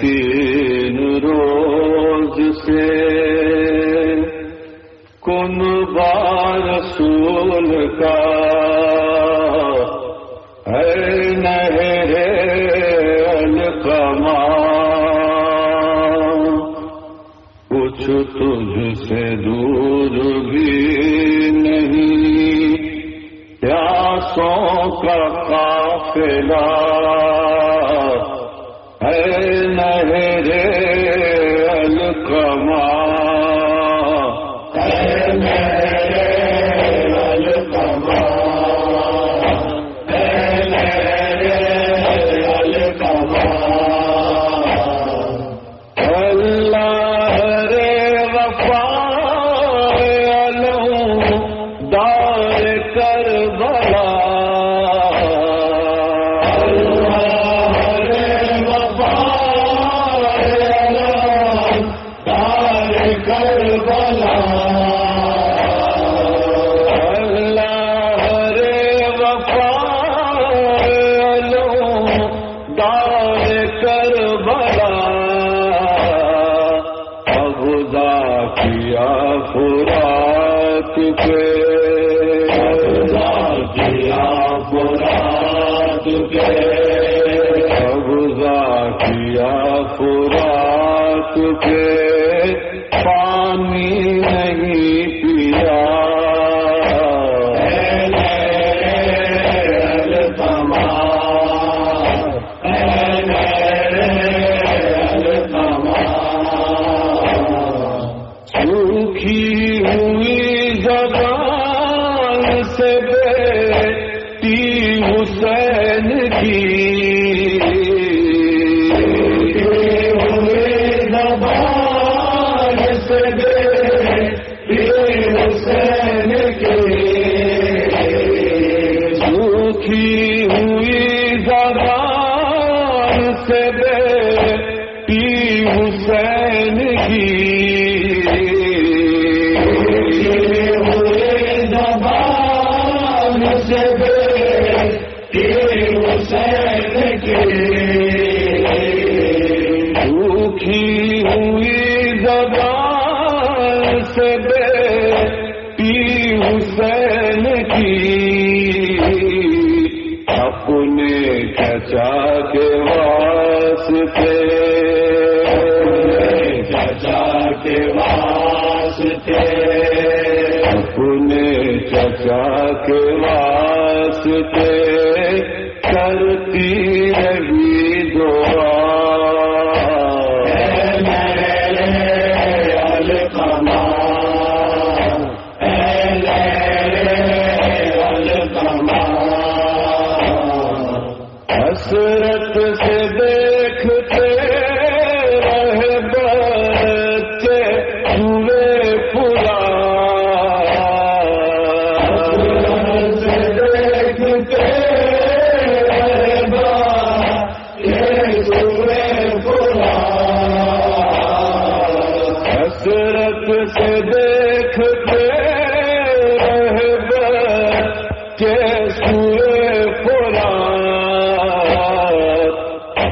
تین روز سے کن بار سول کا ہے نہرے القما تو تجھ سے دور بھی نہیں پیاسوں کا قافلہ خوراک کے کیا خوراک کے۔ قبضہ کیا خوراک کے۔ پانی نہیں پیا۔ حسین کی اپنے چچا کے واسطے۔ چچا کے واسطے۔ اپنے چچا کے واسطے۔ کرتی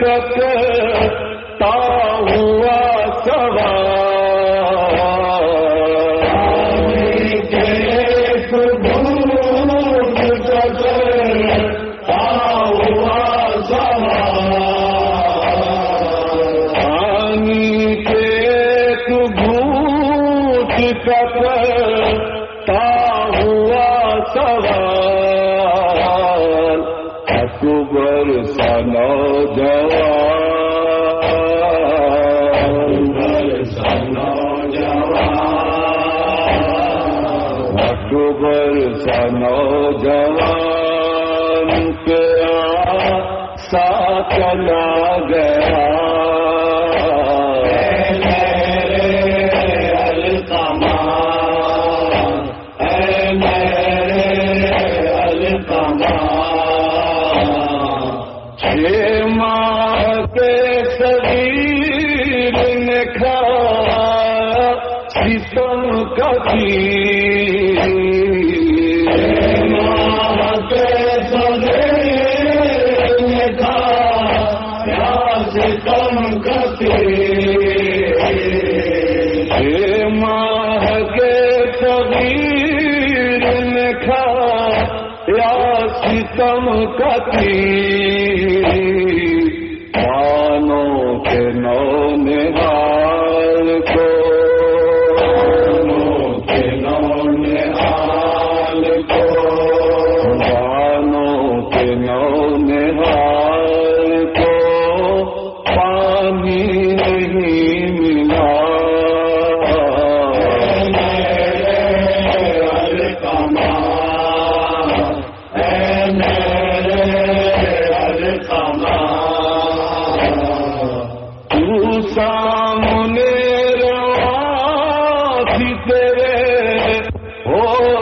کا اکبر سنو جوان پیا سا چلا گیا؟ دیکھا ستم کبھی دیکھا ستم کبھی ماہ کے کبیر نے کھا یا ستم کبھی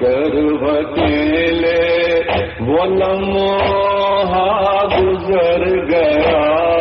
کر وکیلے۔ وہ لمحہ گزر گیا۔